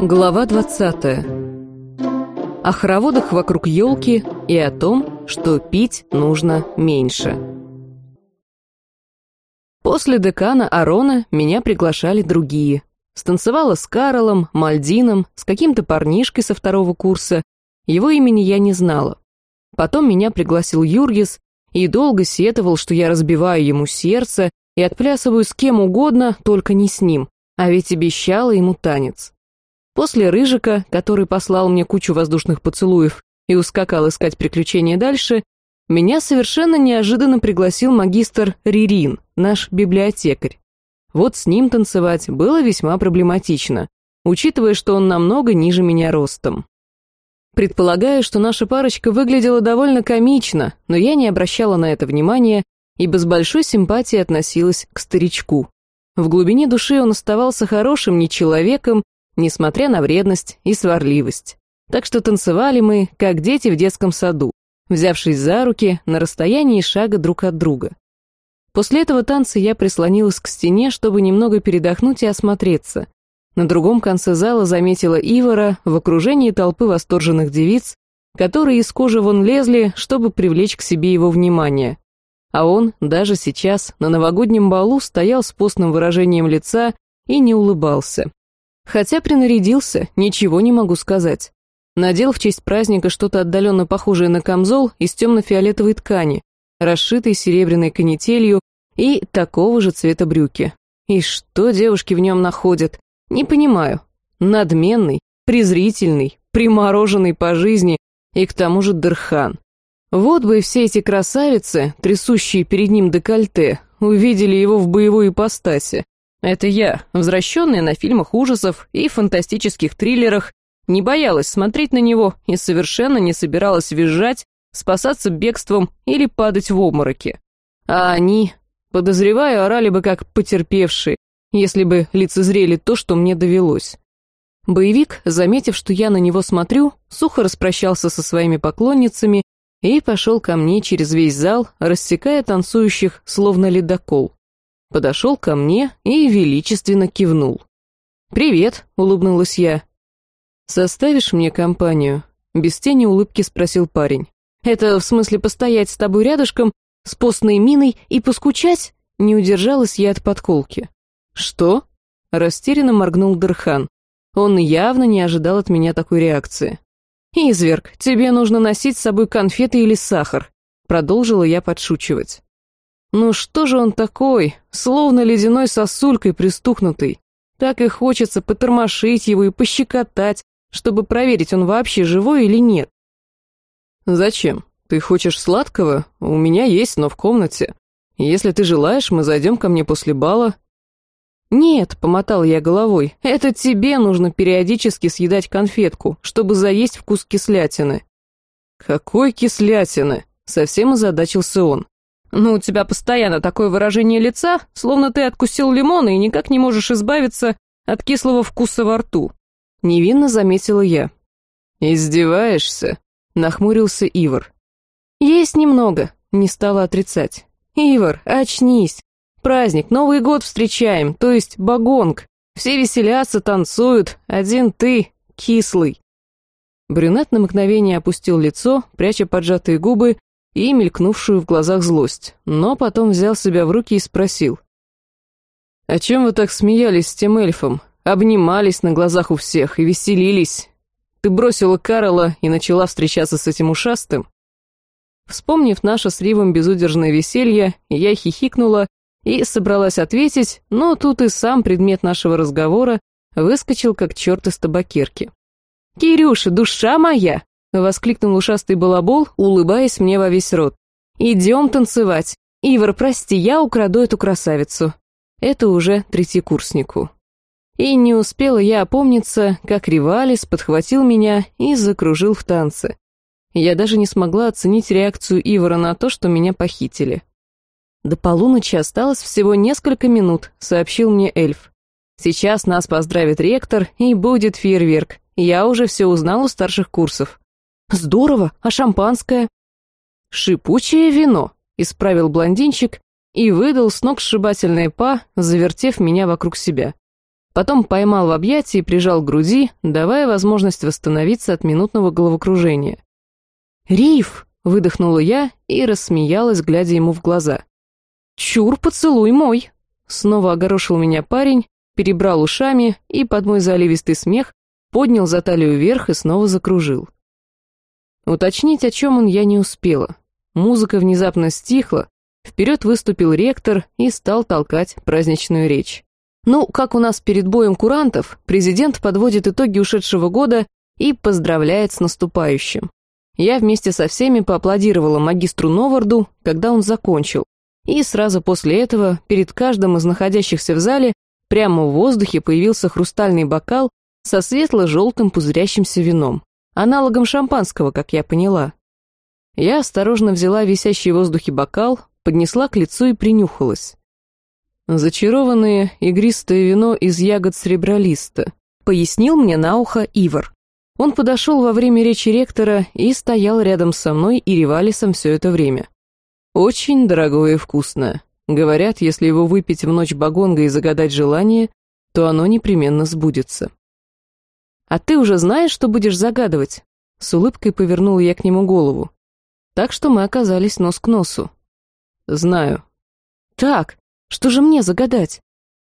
Глава 20. О хороводах вокруг елки и о том, что пить нужно меньше. После декана Арона меня приглашали другие. Станцевала с Каролом, Мальдином, с каким-то парнишкой со второго курса. Его имени я не знала. Потом меня пригласил Юргис и долго сетовал, что я разбиваю ему сердце и отплясываю с кем угодно, только не с ним, а ведь обещала ему танец. После Рыжика, который послал мне кучу воздушных поцелуев и ускакал искать приключения дальше, меня совершенно неожиданно пригласил магистр Ририн, наш библиотекарь. Вот с ним танцевать было весьма проблематично, учитывая, что он намного ниже меня ростом. Предполагаю, что наша парочка выглядела довольно комично, но я не обращала на это внимания, ибо с большой симпатией относилась к старичку. В глубине души он оставался хорошим не человеком, несмотря на вредность и сварливость. Так что танцевали мы, как дети в детском саду, взявшись за руки на расстоянии шага друг от друга. После этого танца я прислонилась к стене, чтобы немного передохнуть и осмотреться. На другом конце зала заметила Ивара в окружении толпы восторженных девиц, которые из кожи вон лезли, чтобы привлечь к себе его внимание. А он даже сейчас на новогоднем балу стоял с постным выражением лица и не улыбался. Хотя принарядился, ничего не могу сказать. Надел в честь праздника что-то отдаленно похожее на камзол из темно-фиолетовой ткани, расшитой серебряной канителью и такого же цвета брюки. И что девушки в нем находят? Не понимаю. Надменный, презрительный, примороженный по жизни и к тому же дырхан. Вот бы все эти красавицы, трясущие перед ним декольте, увидели его в боевой ипостаси. Это я, возвращенная на фильмах ужасов и фантастических триллерах, не боялась смотреть на него и совершенно не собиралась визжать, спасаться бегством или падать в обмороки. А они, подозреваю, орали бы как потерпевшие, если бы лицезрели то, что мне довелось. Боевик, заметив, что я на него смотрю, сухо распрощался со своими поклонницами и пошел ко мне через весь зал, рассекая танцующих, словно ледокол подошел ко мне и величественно кивнул. «Привет», — улыбнулась я. «Составишь мне компанию?» — без тени улыбки спросил парень. «Это в смысле постоять с тобой рядышком, с постной миной и поскучать?» Не удержалась я от подколки. «Что?» — растерянно моргнул Дырхан. Он явно не ожидал от меня такой реакции. «Изверг, тебе нужно носить с собой конфеты или сахар», — продолжила я подшучивать. Ну что же он такой, словно ледяной сосулькой пристукнутый. Так и хочется потормошить его и пощекотать, чтобы проверить, он вообще живой или нет. Зачем? Ты хочешь сладкого? У меня есть, но в комнате. Если ты желаешь, мы зайдем ко мне после бала. Нет, помотал я головой, это тебе нужно периодически съедать конфетку, чтобы заесть вкус кислятины. Какой кислятины? Совсем озадачился он. «Ну, у тебя постоянно такое выражение лица, словно ты откусил лимон и никак не можешь избавиться от кислого вкуса во рту», — невинно заметила я. «Издеваешься?» — нахмурился Ивар. «Есть немного», — не стала отрицать. «Ивар, очнись. Праздник, Новый год встречаем, то есть багонг. Все веселятся, танцуют, один ты, кислый». Брюнет на мгновение опустил лицо, пряча поджатые губы, и мелькнувшую в глазах злость, но потом взял себя в руки и спросил. «О чем вы так смеялись с тем эльфом? Обнимались на глазах у всех и веселились. Ты бросила Карла и начала встречаться с этим ушастым?» Вспомнив наше с Ривом безудержное веселье, я хихикнула и собралась ответить, но тут и сам предмет нашего разговора выскочил как черт из табакерки. «Кирюша, душа моя!» — воскликнул ушастый балабол, улыбаясь мне во весь рот. «Идем танцевать. Ивар, прости, я украду эту красавицу». Это уже третьекурснику. И не успела я опомниться, как Ривалис подхватил меня и закружил в танце. Я даже не смогла оценить реакцию Ивара на то, что меня похитили. «До полуночи осталось всего несколько минут», — сообщил мне эльф. «Сейчас нас поздравит ректор, и будет фейерверк. Я уже все узнал у старших курсов. Здорово, а шампанское? Шипучее вино, исправил блондинчик и выдал с ног сшибательное па, завертев меня вокруг себя. Потом поймал в объятия и прижал к груди, давая возможность восстановиться от минутного головокружения. «Риф!» — выдохнула я и рассмеялась, глядя ему в глаза. «Чур, поцелуй мой!» Снова огорошил меня парень, перебрал ушами и под мой заливистый смех поднял за талию вверх и снова закружил. Уточнить, о чем он, я не успела. Музыка внезапно стихла, вперед выступил ректор и стал толкать праздничную речь. Ну, как у нас перед боем курантов, президент подводит итоги ушедшего года и поздравляет с наступающим. Я вместе со всеми поаплодировала магистру Новарду, когда он закончил, и сразу после этого перед каждым из находящихся в зале прямо в воздухе появился хрустальный бокал со светло-желтым пузырящимся вином, аналогом шампанского, как я поняла. Я осторожно взяла висящий в воздухе бокал, поднесла к лицу и принюхалась. «Зачарованное игристое вино из ягод сребролиста», пояснил мне на ухо Ивар. Он подошел во время речи ректора и стоял рядом со мной и Ревалисом все это время. Очень дорогое и вкусное. Говорят, если его выпить в ночь багонга и загадать желание, то оно непременно сбудется. «А ты уже знаешь, что будешь загадывать?» С улыбкой повернула я к нему голову. Так что мы оказались нос к носу. «Знаю». «Так, что же мне загадать?»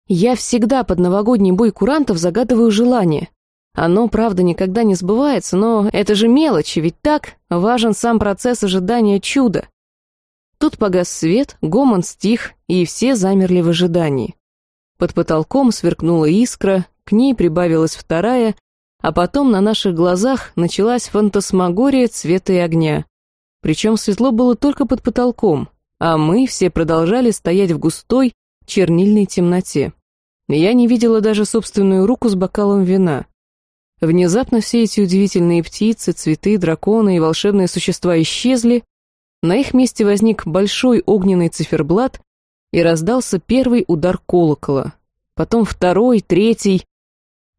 «Я всегда под новогодний бой курантов загадываю желание. Оно, правда, никогда не сбывается, но это же мелочи, ведь так важен сам процесс ожидания чуда». Тут погас свет, гомон стих, и все замерли в ожидании. Под потолком сверкнула искра, к ней прибавилась вторая, а потом на наших глазах началась фантасмагория цвета и огня. Причем светло было только под потолком, а мы все продолжали стоять в густой, чернильной темноте. Я не видела даже собственную руку с бокалом вина. Внезапно все эти удивительные птицы, цветы, драконы и волшебные существа исчезли, на их месте возник большой огненный циферблат, и раздался первый удар колокола. Потом второй, третий.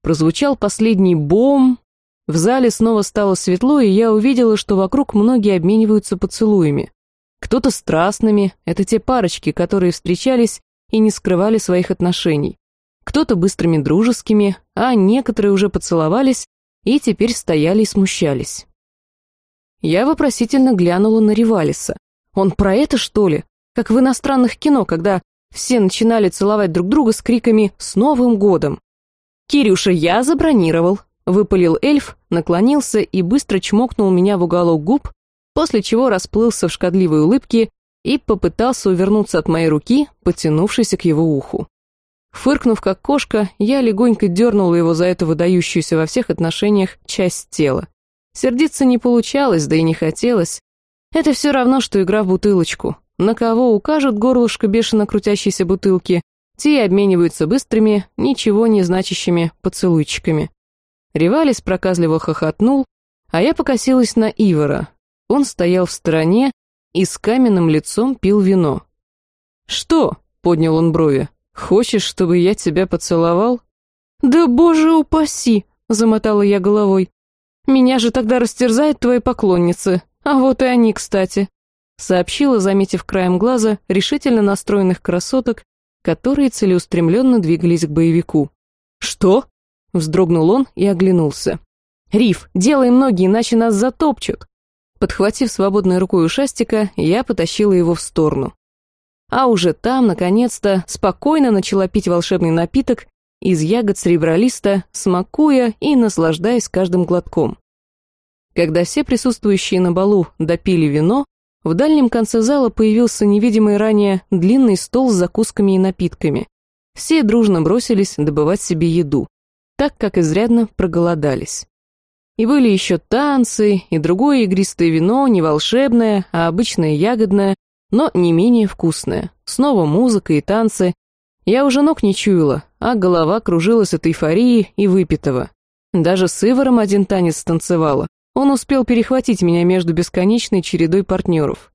Прозвучал последний бом. В зале снова стало светло, и я увидела, что вокруг многие обмениваются поцелуями. Кто-то страстными, это те парочки, которые встречались и не скрывали своих отношений. Кто-то быстрыми дружескими, а некоторые уже поцеловались и теперь стояли и смущались. Я вопросительно глянула на Ривалиса. Он про это, что ли? Как в иностранных кино, когда все начинали целовать друг друга с криками «С Новым годом!». «Кирюша, я забронировал!» — выпалил эльф, наклонился и быстро чмокнул меня в уголок губ, после чего расплылся в шкодливой улыбке и попытался увернуться от моей руки, потянувшейся к его уху. Фыркнув как кошка, я легонько дернула его за эту выдающуюся во всех отношениях часть тела. Сердиться не получалось, да и не хотелось. Это все равно, что игра в бутылочку. На кого укажут горлышко бешено крутящейся бутылки, те обмениваются быстрыми, ничего не значащими поцелуйчиками. Ревалис проказливо хохотнул, а я покосилась на Ивара. Он стоял в стороне и с каменным лицом пил вино. «Что?» — поднял он брови. «Хочешь, чтобы я тебя поцеловал?» «Да боже упаси!» — замотала я головой. Меня же тогда растерзают твои поклонницы. А вот и они, кстати», — сообщила, заметив краем глаза решительно настроенных красоток, которые целеустремленно двигались к боевику. «Что?» — вздрогнул он и оглянулся. «Риф, делай ноги, иначе нас затопчут!» Подхватив свободной рукой ушастика, я потащила его в сторону. А уже там, наконец-то, спокойно начала пить волшебный напиток из ягод сребролиста, смакуя и наслаждаясь каждым глотком. Когда все присутствующие на балу допили вино, в дальнем конце зала появился невидимый ранее длинный стол с закусками и напитками. Все дружно бросились добывать себе еду, так как изрядно проголодались. И были еще танцы, и другое игристое вино, не волшебное, а обычное ягодное, но не менее вкусное. Снова музыка и танцы. Я уже ног не чуяла, а голова кружилась от эйфории и выпитого. Даже с Иваром один танец танцевала. Он успел перехватить меня между бесконечной чередой партнеров.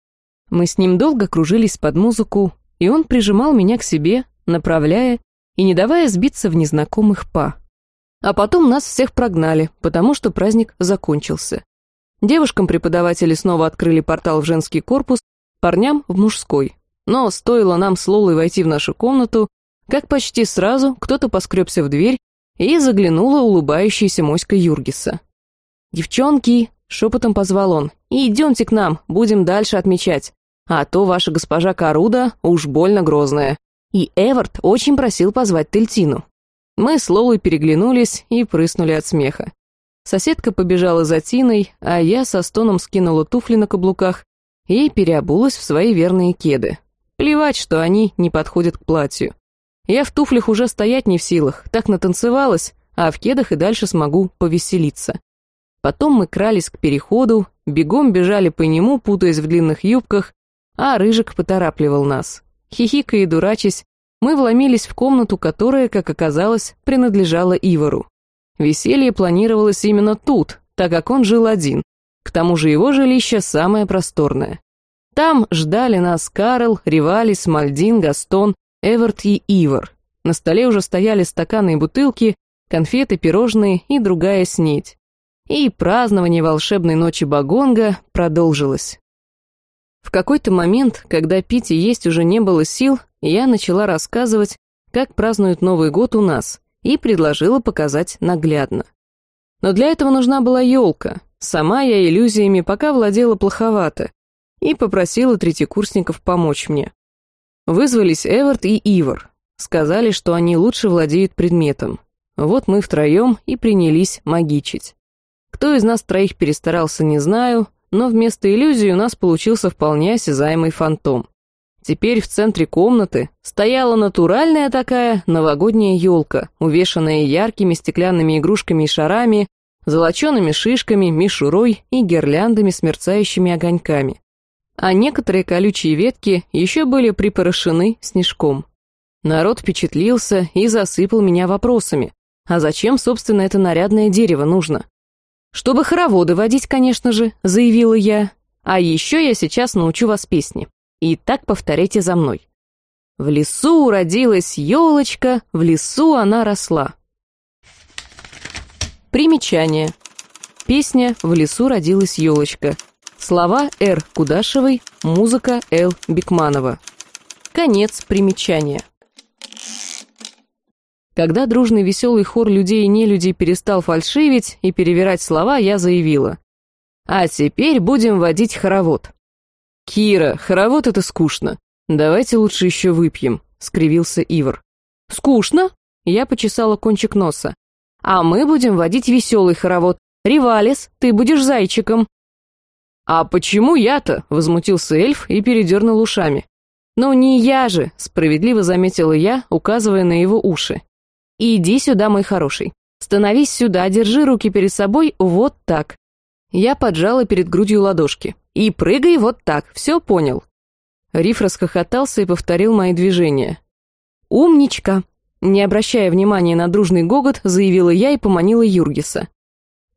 Мы с ним долго кружились под музыку, и он прижимал меня к себе, направляя и не давая сбиться в незнакомых па. А потом нас всех прогнали, потому что праздник закончился. Девушкам преподаватели снова открыли портал в женский корпус, парням — в мужской. Но стоило нам с Лолой войти в нашу комнату, как почти сразу кто-то поскребся в дверь и заглянула улыбающаяся моська Юргиса. «Девчонки!» — шепотом позвал он. «Идемте к нам, будем дальше отмечать. А то ваша госпожа Каруда уж больно грозная. И Эвард очень просил позвать Тельтину». Мы с Лолой переглянулись и прыснули от смеха. Соседка побежала за Тиной, а я со стоном скинула туфли на каблуках и переобулась в свои верные кеды. Плевать, что они не подходят к платью. Я в туфлях уже стоять не в силах, так натанцевалась, а в кедах и дальше смогу повеселиться. Потом мы крались к переходу, бегом бежали по нему, путаясь в длинных юбках, а Рыжик поторапливал нас. Хихикая и дурачась, мы вломились в комнату, которая, как оказалось, принадлежала Ивору. Веселье планировалось именно тут, так как он жил один. К тому же его жилище самое просторное. Там ждали нас Карл, Ривалис, Мальдин, Гастон, Эверт и Ивар. На столе уже стояли стаканы и бутылки, конфеты, пирожные и другая снедь. И празднование волшебной ночи Багонга продолжилось. В какой-то момент, когда пить и есть уже не было сил, я начала рассказывать, как празднуют Новый год у нас, и предложила показать наглядно. Но для этого нужна была елка. Сама я иллюзиями пока владела плоховато, и попросила третьекурсников помочь мне. Вызвались Эвард и Ивар. Сказали, что они лучше владеют предметом. Вот мы втроем и принялись магичить. Кто из нас троих перестарался, не знаю, но вместо иллюзии у нас получился вполне осязаемый фантом. Теперь в центре комнаты стояла натуральная такая новогодняя елка, увешанная яркими стеклянными игрушками и шарами, золочеными шишками, мишурой и гирляндами с мерцающими огоньками а некоторые колючие ветки еще были припорошены снежком. Народ впечатлился и засыпал меня вопросами. А зачем, собственно, это нарядное дерево нужно? Чтобы хороводы водить, конечно же, заявила я. А еще я сейчас научу вас песни. И так повторите за мной. В лесу уродилась елочка, в лесу она росла. Примечание. Песня «В лесу родилась елочка» Слова Р. Кудашевой, музыка Л. Бекманова. Конец примечания. Когда дружный веселый хор людей и нелюдей перестал фальшивить и перевирать слова, я заявила. А теперь будем водить хоровод. «Кира, хоровод — это скучно. Давайте лучше еще выпьем», — скривился Ивар. «Скучно?» — я почесала кончик носа. «А мы будем водить веселый хоровод. Ривалис, ты будешь зайчиком». «А почему я-то?» — возмутился эльф и передернул ушами. «Ну не я же!» — справедливо заметила я, указывая на его уши. «Иди сюда, мой хороший. Становись сюда, держи руки перед собой вот так». Я поджала перед грудью ладошки. «И прыгай вот так, все понял». Риф расхохотался и повторил мои движения. «Умничка!» Не обращая внимания на дружный гогот, заявила я и поманила Юргиса.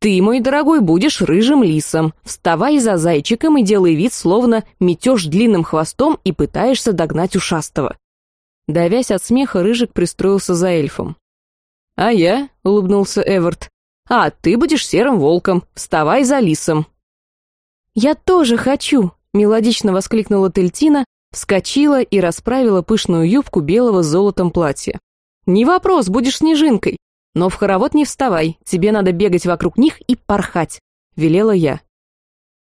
«Ты, мой дорогой, будешь рыжим лисом. Вставай за зайчиком и делай вид, словно метешь длинным хвостом и пытаешься догнать ушастого». Давясь от смеха, Рыжик пристроился за эльфом. «А я?» — улыбнулся Эверт. «А ты будешь серым волком. Вставай за лисом». «Я тоже хочу!» — мелодично воскликнула Тельтина, вскочила и расправила пышную юбку белого с золотом платья. «Не вопрос, будешь снежинкой. «Но в хоровод не вставай, тебе надо бегать вокруг них и порхать», — велела я.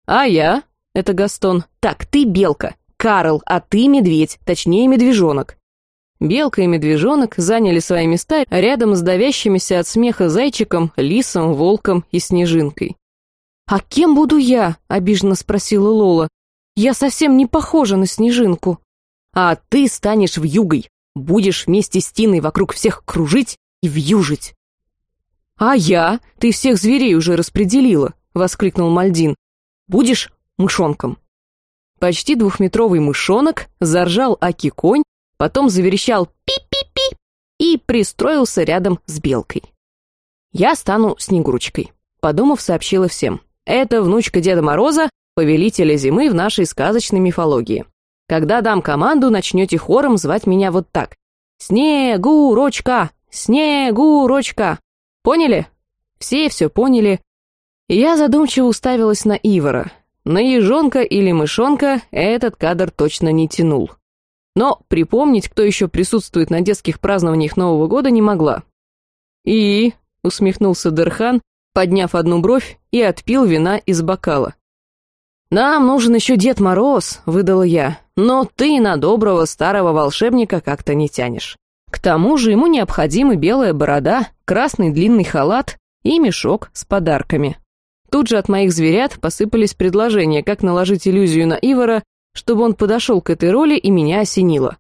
«А я?» — это Гастон. «Так, ты белка. Карл, а ты медведь, точнее медвежонок». Белка и медвежонок заняли свои места рядом с давящимися от смеха зайчиком, лисом, волком и снежинкой. «А кем буду я?» — обиженно спросила Лола. «Я совсем не похожа на снежинку». «А ты станешь вьюгой, будешь вместе с Тиной вокруг всех кружить и вьюжить». «А я? Ты всех зверей уже распределила!» — воскликнул Мальдин. «Будешь мышонком!» Почти двухметровый мышонок заржал аки-конь, потом заверещал «пи-пи-пи» и пристроился рядом с белкой. «Я стану Снегурочкой», — подумав, сообщила всем. «Это внучка Деда Мороза, повелителя зимы в нашей сказочной мифологии. Когда дам команду, начнете хором звать меня вот так. «Снегурочка! Снегурочка!» Поняли? Все все поняли. Я задумчиво уставилась на Ивара. На ежонка или мышонка этот кадр точно не тянул. Но припомнить, кто еще присутствует на детских празднованиях Нового года, не могла. «И?» — усмехнулся Дерхан, подняв одну бровь и отпил вина из бокала. «Нам нужен еще Дед Мороз», — выдала я, «но ты на доброго старого волшебника как-то не тянешь. К тому же ему необходимы белая борода, красный длинный халат и мешок с подарками». Тут же от моих зверят посыпались предложения, как наложить иллюзию на Ивара, чтобы он подошел к этой роли и меня осенило.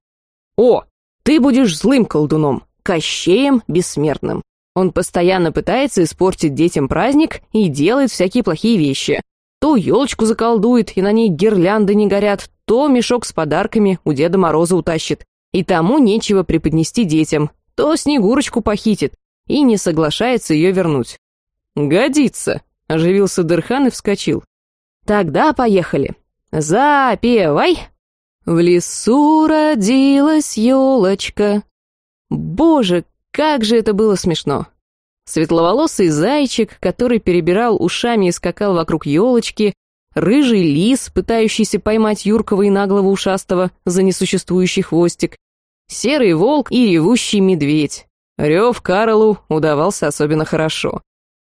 «О, ты будешь злым колдуном, Кощеем Бессмертным. Он постоянно пытается испортить детям праздник и делает всякие плохие вещи. То елочку заколдует, и на ней гирлянды не горят, то мешок с подарками у Деда Мороза утащит, и тому нечего преподнести детям, то Снегурочку похитит и не соглашается ее вернуть. «Годится», — оживился Дырхан и вскочил. «Тогда поехали. Запевай!» В лесу родилась елочка. Боже, как же это было смешно. Светловолосый зайчик, который перебирал ушами и скакал вокруг елочки, рыжий лис, пытающийся поймать юркого и наглого ушастого за несуществующий хвостик, серый волк и ревущий медведь. Рев Карлу удавался особенно хорошо.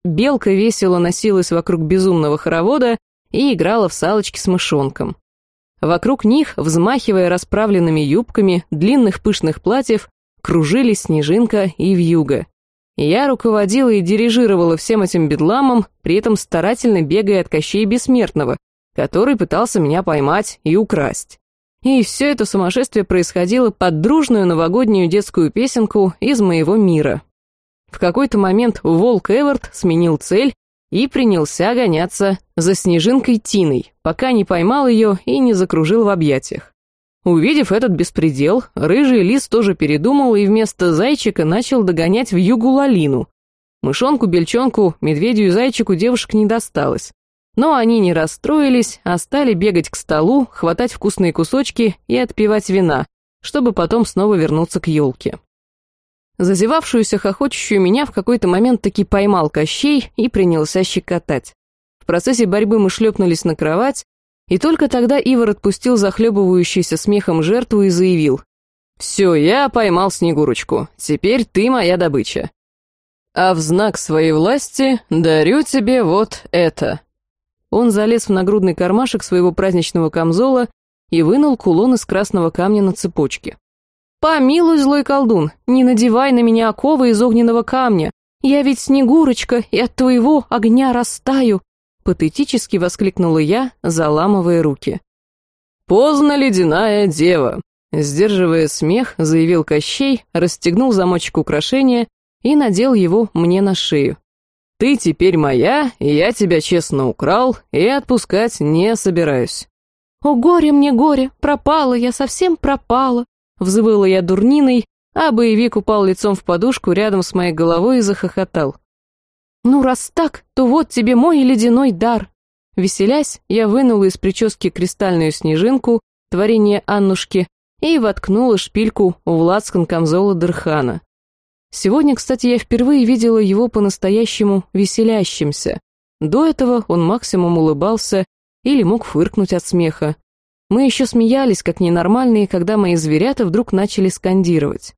Белка весело носилась вокруг безумного хоровода и играла в салочки с мышонком. Вокруг них, взмахивая расправленными юбками длинных пышных платьев, кружились снежинка и вьюга. Я руководила и дирижировала всем этим бедламом, при этом старательно бегая от Кощей Бессмертного, который пытался меня поймать и украсть. И все это сумасшествие происходило под дружную новогоднюю детскую песенку из моего мира. В какой-то момент волк Эверт сменил цель и принялся гоняться за снежинкой Тиной, пока не поймал ее и не закружил в объятиях. Увидев этот беспредел, рыжий лис тоже передумал и вместо зайчика начал догонять в югу Лалину. Мышонку, бельчонку, медведю и зайчику девушек не досталось. Но они не расстроились, а стали бегать к столу, хватать вкусные кусочки и отпивать вина, чтобы потом снова вернуться к елке. Зазевавшуюся хохочущую меня в какой-то момент таки поймал Кощей и принялся щекотать. В процессе борьбы мы шлепнулись на кровать, и только тогда Ивар отпустил захлебывающийся смехом жертву и заявил. «Все, я поймал Снегурочку. Теперь ты моя добыча. А в знак своей власти дарю тебе вот это». Он залез в нагрудный кармашек своего праздничного камзола и вынул кулон из красного камня на цепочке. «Помилуй, злой колдун, не надевай на меня оковы из огненного камня. Я ведь Снегурочка, и от твоего огня растаю. Патетически воскликнула я, заламывая руки. «Поздно, ледяная дева!» Сдерживая смех, заявил Кощей, расстегнул замочек украшения и надел его мне на шею. «Ты теперь моя, я тебя честно украл, и отпускать не собираюсь». «О, горе мне, горе! Пропала я, совсем пропала!» Взвыла я дурниной, а боевик упал лицом в подушку рядом с моей головой и захохотал. «Ну, раз так, то вот тебе мой ледяной дар!» Веселясь, я вынула из прически кристальную снежинку, творение Аннушки, и воткнула шпильку в лацкан камзола Дырхана. Сегодня, кстати, я впервые видела его по-настоящему веселящимся. До этого он максимум улыбался или мог фыркнуть от смеха. Мы еще смеялись, как ненормальные, когда мои зверята вдруг начали скандировать.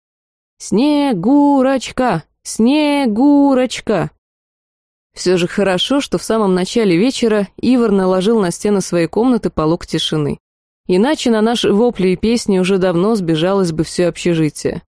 «Снегурочка! Снегурочка!» Все же хорошо, что в самом начале вечера Ивар наложил на стены своей комнаты полог тишины. Иначе на наши вопли и песни уже давно сбежалось бы все общежитие.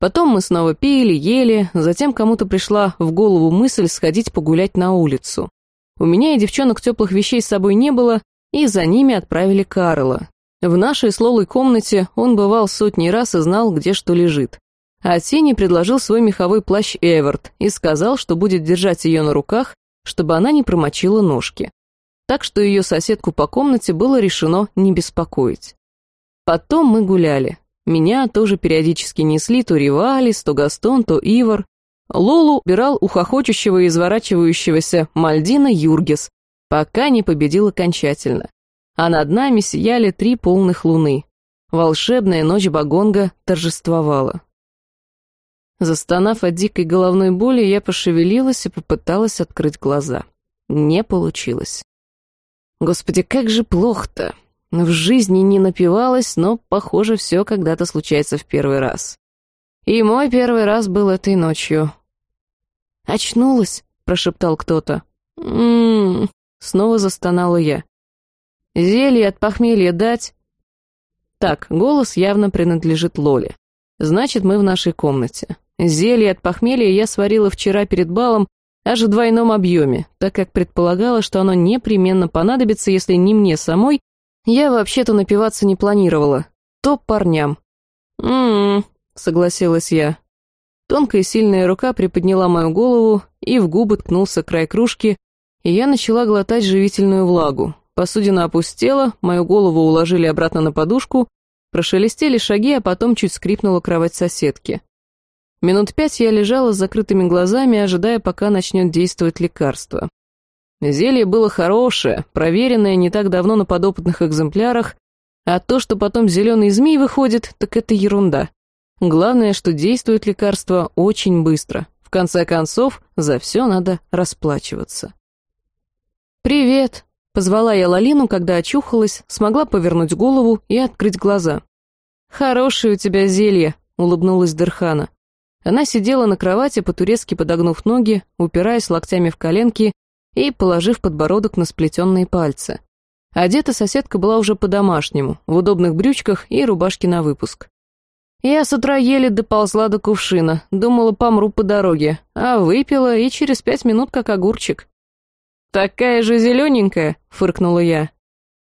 Потом мы снова пили, ели, затем кому-то пришла в голову мысль сходить погулять на улицу. У меня и девчонок теплых вещей с собой не было, и за ними отправили Карла. В нашей с комнате он бывал сотни раз и знал, где что лежит. А Тени предложил свой меховой плащ Эверт и сказал, что будет держать ее на руках, чтобы она не промочила ножки. Так что ее соседку по комнате было решено не беспокоить. Потом мы гуляли. Меня тоже периодически несли то Ривалис, то Гастон, то Ивар. Лолу убирал у хохочущего и изворачивающегося Мальдина Юргис, пока не победил окончательно. А над нами сияли три полных луны. Волшебная ночь Багонга торжествовала. Застонав от дикой головной боли, я пошевелилась и попыталась открыть глаза. Не получилось. Господи, как же плохо-то. В жизни не напивалась, но, похоже, все когда-то случается в первый раз. И мой первый раз был этой ночью. «Очнулась», — прошептал кто-то. «М-м-м», снова застонала я. «Зелье от похмелья дать?» Так, голос явно принадлежит Лоле. Значит, мы в нашей комнате. Зелье от похмелья я сварила вчера перед балом аж в двойном объеме, так как предполагала, что оно непременно понадобится, если не мне самой, я вообще-то напиваться не планировала. То парням. «М-м-м», согласилась я. Тонкая сильная рука приподняла мою голову, и в губы ткнулся край кружки, и я начала глотать живительную влагу. Посудина опустела, мою голову уложили обратно на подушку, прошелестели шаги, а потом чуть скрипнула кровать соседки. Минут пять я лежала с закрытыми глазами, ожидая, пока начнет действовать лекарство. Зелье было хорошее, проверенное не так давно на подопытных экземплярах, а то, что потом зеленый змей выходит, так это ерунда. Главное, что действует лекарство очень быстро. В конце концов, за все надо расплачиваться. «Привет!» — позвала я Лалину, когда очухалась, смогла повернуть голову и открыть глаза. «Хорошее у тебя зелье», — улыбнулась Дерхана. Она сидела на кровати, по-турецки подогнув ноги, упираясь локтями в коленки и положив подбородок на сплетенные пальцы. Одета соседка была уже по-домашнему, в удобных брючках и рубашке на выпуск. Я с утра еле доползла до кувшина, думала, помру по дороге, а выпила и через пять минут как огурчик. «Такая же зелененькая?» — фыркнула я.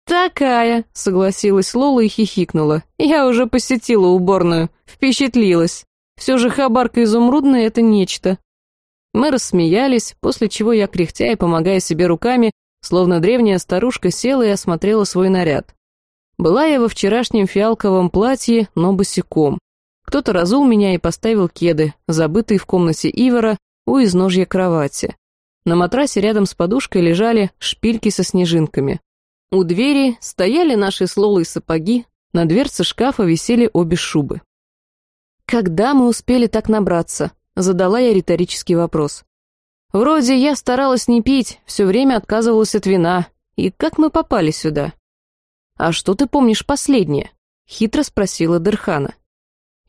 «Такая», — согласилась Лола и хихикнула. «Я уже посетила уборную, впечатлилась. Все же хабарка изумрудная — это нечто». Мы рассмеялись, после чего я, кряхтя и помогая себе руками, словно древняя старушка, села и осмотрела свой наряд. Была я во вчерашнем фиалковом платье, но босиком. Кто-то разул меня и поставил кеды, забытые в комнате Ивара, у изножья кровати. На матрасе рядом с подушкой лежали шпильки со снежинками. У двери стояли наши с сапоги, на дверце шкафа висели обе шубы. «Когда мы успели так набраться?» Задала я риторический вопрос. Вроде я старалась не пить, все время отказывалась от вина. И как мы попали сюда? А что ты помнишь последнее? Хитро спросила Дерхана.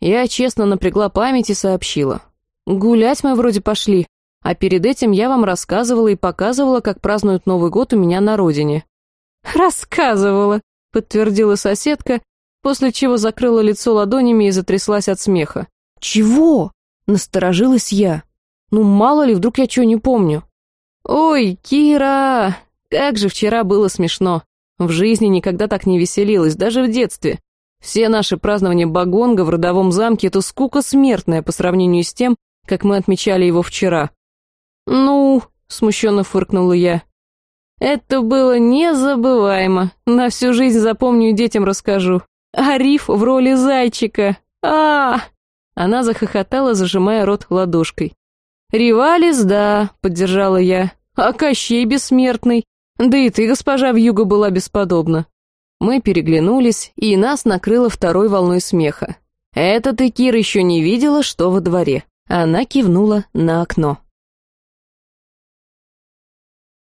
Я честно напрягла память и сообщила. Гулять мы вроде пошли, а перед этим я вам рассказывала и показывала, как празднуют Новый год у меня на родине. Рассказывала, подтвердила соседка, после чего закрыла лицо ладонями и затряслась от смеха. «Чего?» Насторожилась я. Ну, мало ли, вдруг я чего не помню. «Ой, Кира! Как же вчера было смешно. В жизни никогда так не веселилась, даже в детстве. Все наши празднования Багонга в родовом замке — это скука смертная по сравнению с тем, как мы отмечали его вчера». «Ну...» — смущенно фыркнула я. «Это было незабываемо. На всю жизнь запомню и детям расскажу. Ариф в роли зайчика. а, она захохотала, зажимая рот ладошкой. «Ривалис, да», — поддержала я. «А Кощей бессмертный? Да и ты, госпожа Вьюга, была бесподобна». Мы переглянулись, и нас накрыло второй волной смеха. «Это ты, Кир, еще не видела, что во дворе?» Она кивнула на окно.